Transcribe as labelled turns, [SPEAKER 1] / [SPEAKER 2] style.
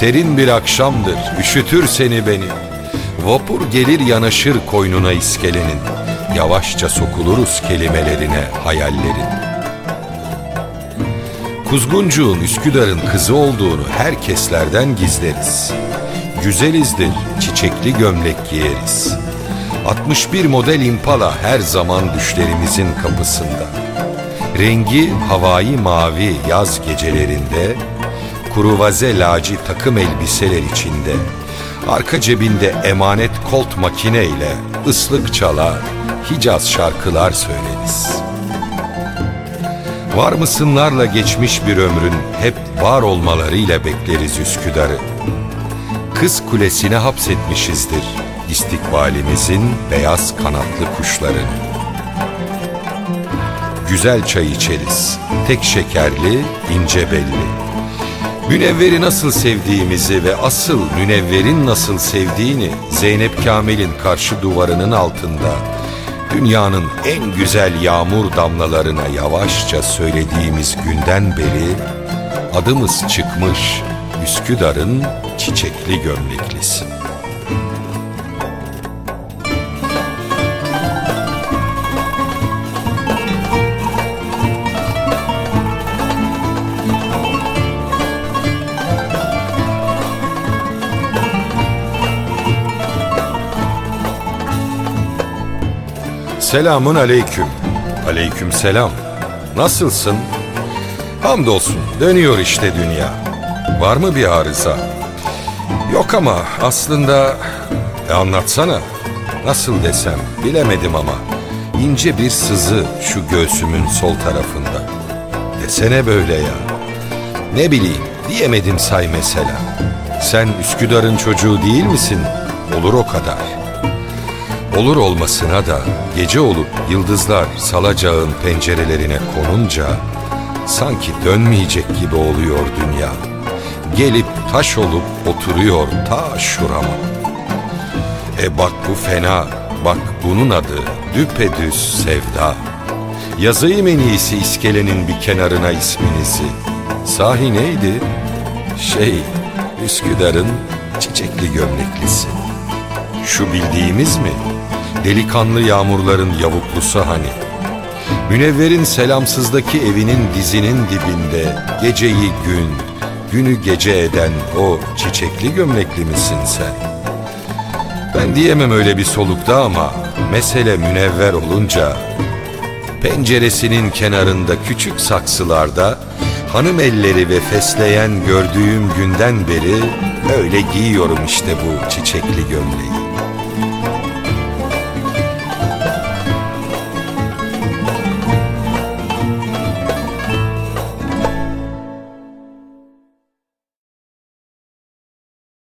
[SPEAKER 1] serin bir akşamdır, üşütür seni beni. Vapur gelir yanaşır koynuna iskelenin. Yavaşça sokuluruz kelimelerine hayallerin. Kuzguncuğun Üsküdar'ın kızı olduğunu herkeslerden gizleriz. Güzelizdir, çiçekli gömlek giyeriz. 61 model impala her zaman düşlerimizin kapısında. Rengi havai mavi yaz gecelerinde, kuruvaze laci takım elbiseler içinde, arka cebinde emanet kolt makineyle ıslık çalar, Hicaz şarkılar söyleriz. Var mısınlarla geçmiş bir ömrün hep var olmalarıyla bekleriz Üsküdar'ı. Kız kulesine hapsetmişizdir istikbalimizin beyaz kanatlı kuşlarını. Güzel çay içeriz, tek şekerli, ince belli. Münevveri nasıl sevdiğimizi ve asıl Münevver'in nasıl sevdiğini Zeynep Kamil'in karşı duvarının altında dünyanın en güzel yağmur damlalarına yavaşça söylediğimiz günden beri adımız çıkmış Üsküdar'ın çiçekli gömleklisi. Selamun aleyküm. Aleyküm selam. Nasılsın? Hamdolsun dönüyor işte dünya. Var mı bir arıza? Yok ama aslında e anlatsana. Nasıl desem bilemedim ama. İnce bir sızı şu göğsümün sol tarafında. Desene böyle ya. Ne bileyim diyemedim say mesela. Sen Üsküdar'ın çocuğu değil misin? Olur o kadar. Olur olmasına da gece olup yıldızlar salacağın pencerelerine konunca sanki dönmeyecek gibi oluyor dünya. Gelip taş olup oturuyor ta şurama. E bak bu fena, bak bunun adı düpedüz sevda. Yazayım en iyisi iskelenin bir kenarına isminizi. Sahi neydi? Şey, Üsküdar'ın çiçekli gömleklisi. Şu bildiğimiz mi? Delikanlı yağmurların yavuklusu hani. Münevver'in selamsızdaki evinin dizinin dibinde geceyi gün, günü gece eden o çiçekli gömlekli misin sen? Ben diyemem öyle bir solukta ama mesele münevver olunca penceresinin kenarında küçük saksılarda hanım elleri ve fesleğen gördüğüm günden beri öyle giyiyorum işte bu çiçekli gömleği.